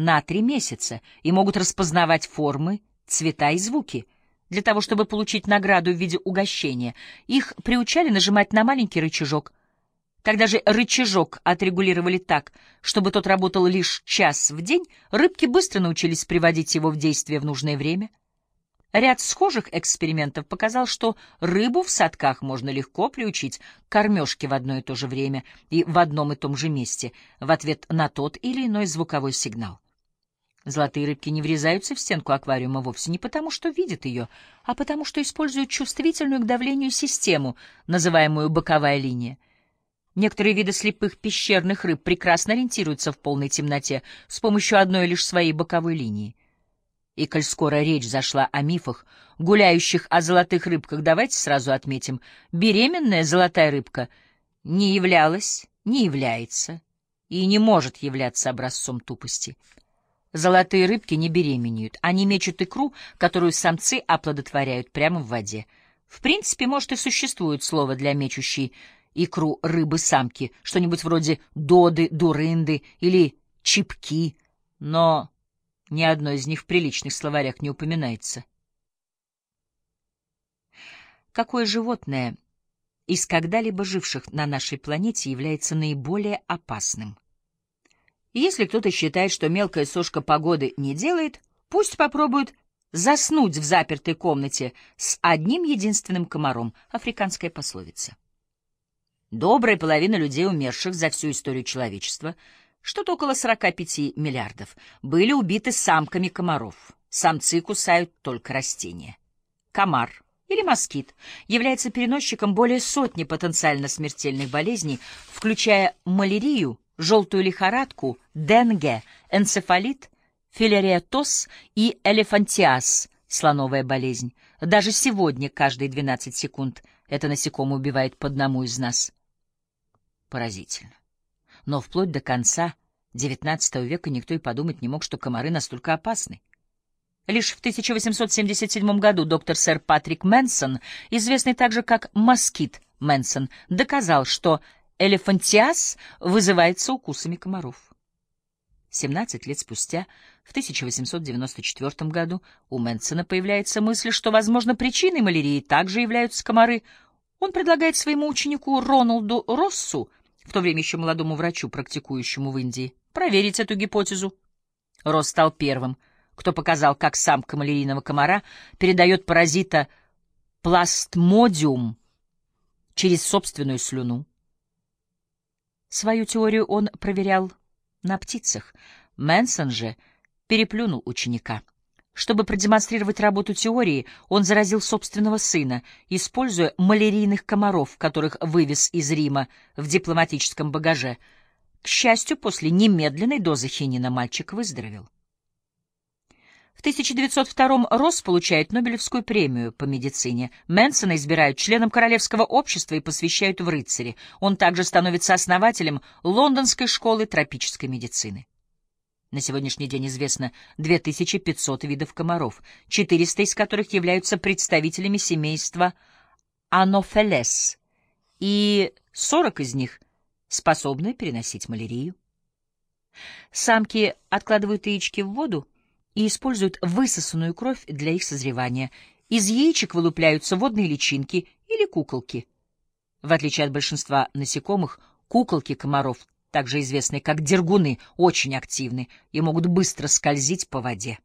на три месяца и могут распознавать формы, цвета и звуки. Для того, чтобы получить награду в виде угощения, их приучали нажимать на маленький рычажок. Когда же рычажок отрегулировали так, чтобы тот работал лишь час в день, рыбки быстро научились приводить его в действие в нужное время — Ряд схожих экспериментов показал, что рыбу в садках можно легко приучить к кормежке в одно и то же время и в одном и том же месте в ответ на тот или иной звуковой сигнал. Золотые рыбки не врезаются в стенку аквариума вовсе не потому, что видят ее, а потому, что используют чувствительную к давлению систему, называемую боковая линия. Некоторые виды слепых пещерных рыб прекрасно ориентируются в полной темноте с помощью одной лишь своей боковой линии. И коль скоро речь зашла о мифах, гуляющих о золотых рыбках, давайте сразу отметим, беременная золотая рыбка не являлась, не является и не может являться образцом тупости. Золотые рыбки не беременеют, они мечут икру, которую самцы оплодотворяют прямо в воде. В принципе, может, и существует слово для мечущей икру рыбы-самки, что-нибудь вроде доды, дурынды или чипки, но ни одно из них в приличных словарях не упоминается. Какое животное из когда-либо живших на нашей планете является наиболее опасным? Если кто-то считает, что мелкая сошка погоды не делает, пусть попробует заснуть в запертой комнате с одним единственным комаром — африканская пословица. Добрая половина людей, умерших за всю историю человечества — что-то около 45 миллиардов, были убиты самками комаров. Самцы кусают только растения. Комар или москит является переносчиком более сотни потенциально смертельных болезней, включая малярию, желтую лихорадку, денге, энцефалит, филариатоз и элефантиаз, слоновая болезнь. Даже сегодня, каждые 12 секунд, это насекомое убивает по одному из нас. Поразительно но вплоть до конца XIX века никто и подумать не мог, что комары настолько опасны. Лишь в 1877 году доктор сэр Патрик Мэнсон, известный также как москит Мэнсон, доказал, что элефантиаз вызывается укусами комаров. 17 лет спустя, в 1894 году, у Мэнсона появляется мысль, что, возможно, причиной малярии также являются комары. Он предлагает своему ученику Роналду Россу в то время еще молодому врачу, практикующему в Индии, проверить эту гипотезу. Рос стал первым, кто показал, как самка малярийного комара передает паразита пластмодиум через собственную слюну. Свою теорию он проверял на птицах. Мэнсон же переплюнул ученика. Чтобы продемонстрировать работу теории, он заразил собственного сына, используя малярийных комаров, которых вывез из Рима в дипломатическом багаже. К счастью, после немедленной дозы хинина мальчик выздоровел. В 1902 Росс получает Нобелевскую премию по медицине. Мэнсона избирают членом Королевского общества и посвящают в рыцари. Он также становится основателем Лондонской школы тропической медицины. На сегодняшний день известно 2500 видов комаров, 400 из которых являются представителями семейства Анофелес, и 40 из них способны переносить малярию. Самки откладывают яички в воду и используют высосанную кровь для их созревания. Из яичек вылупляются водные личинки или куколки. В отличие от большинства насекомых, куколки комаров также известные как дергуны, очень активны и могут быстро скользить по воде.